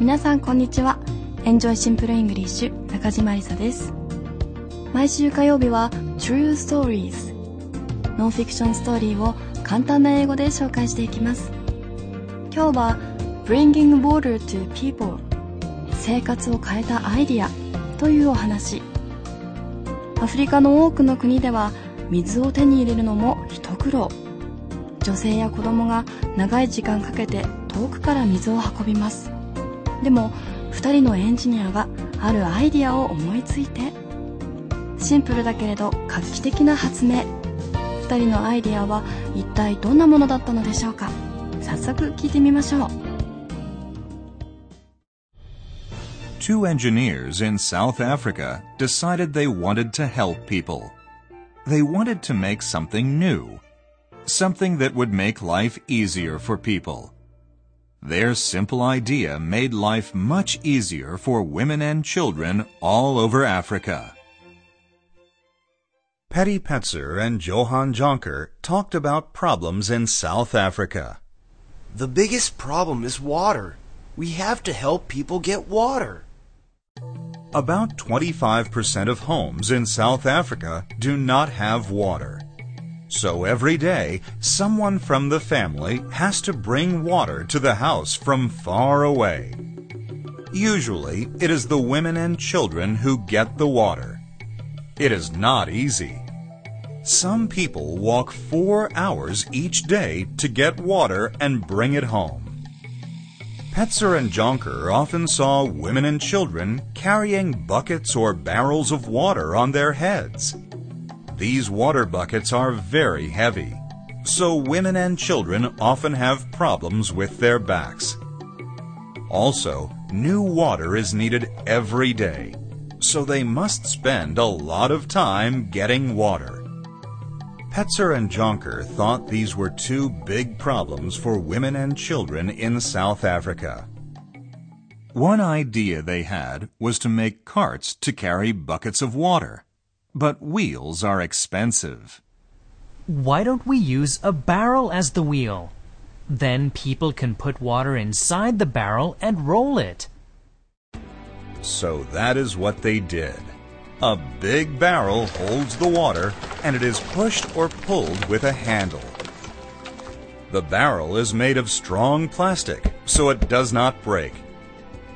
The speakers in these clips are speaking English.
皆さんこんにちは。エンジョイシンプルイングリッシュ中島りさです。毎週火曜日は True Stories ノンフィクションストーリーを簡単な英語で紹介していきます。今日は Bringing Water to People 生活を変えたアイディアというお話。アフリカの多くの国では水を手に入れるのも一苦労。女性や子供が長い時間かけて遠くから水を運びます。でも2人のエンジニアがあるアイディアを思いついてシンプルだけれど画期的な発明2人のアイディアは一体どんなものだったのでしょうか早速聞いてみましょう Two engineers in South Africa decided they wanted to help people. They wanted to make something new, something that would make life easier for people. Their simple idea made life much easier for women and children all over Africa. Pettie Petzer and Johan Jonker talked about problems in South Africa. The biggest problem is water. We have to help people get water. About 25% of homes in South Africa do not have water. So every day, someone from the family has to bring water to the house from far away. Usually, it is the women and children who get the water. It is not easy. Some people walk four hours each day to get water and bring it home. Petzer and Jonker often saw women and children carrying buckets or barrels of water on their heads. These water buckets are very heavy, so women and children often have problems with their backs. Also, new water is needed every day, so they must spend a lot of time getting water. Petzer and Jonker thought these were two big problems for women and children in South Africa. One idea they had was to make carts to carry buckets of water. But wheels are expensive. Why don't we use a barrel as the wheel? Then people can put water inside the barrel and roll it. So that is what they did. A big barrel holds the water and it is pushed or pulled with a handle. The barrel is made of strong plastic so it does not break.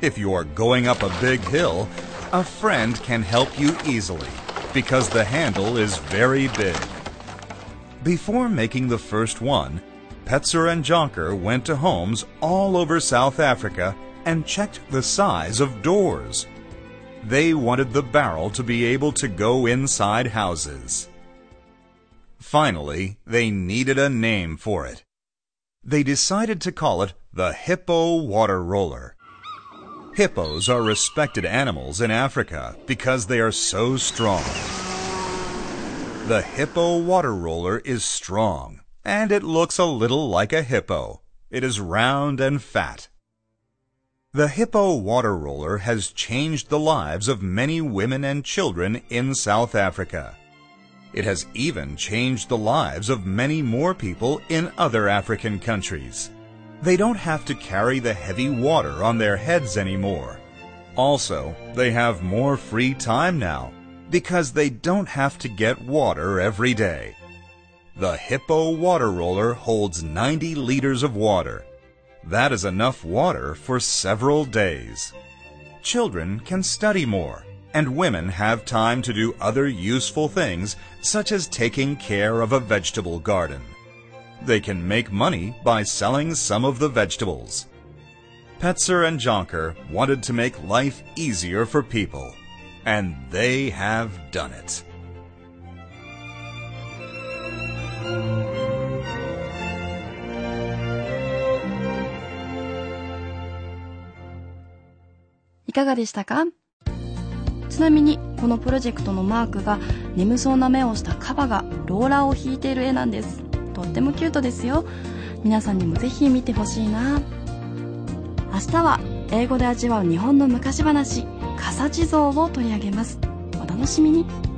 If you are going up a big hill, a friend can help you easily because the handle is very big. Before making the first one, Petzer and Jonker went to homes all over South Africa and checked the size of doors. They wanted the barrel to be able to go inside houses. Finally, they needed a name for it. They decided to call it the Hippo Water Roller. Hippos are respected animals in Africa because they are so strong. The hippo water roller is strong, and it looks a little like a hippo. It is round and fat. The hippo water roller has changed the lives of many women and children in South Africa. It has even changed the lives of many more people in other African countries. They don't have to carry the heavy water on their heads anymore. Also, they have more free time now because they don't have to get water every day. The Hippo water roller holds 90 liters of water. That is enough water for several days. Children can study more, and women have time to do other useful things such as taking care of a vegetable garden. They can make money by selling some of the vegetables. Petzer and Jonker wanted to make life easier for people, and they have done it. いかがでしたかちなみにこのプロジェクトのマークが眠そうな目をしたカバがローラーを引いている絵なんです とってもキュートですよ。皆さんにもぜひ見てほしいな。明日は英語で味わう日本の昔話傘地蔵を取り上げます。お楽しみに。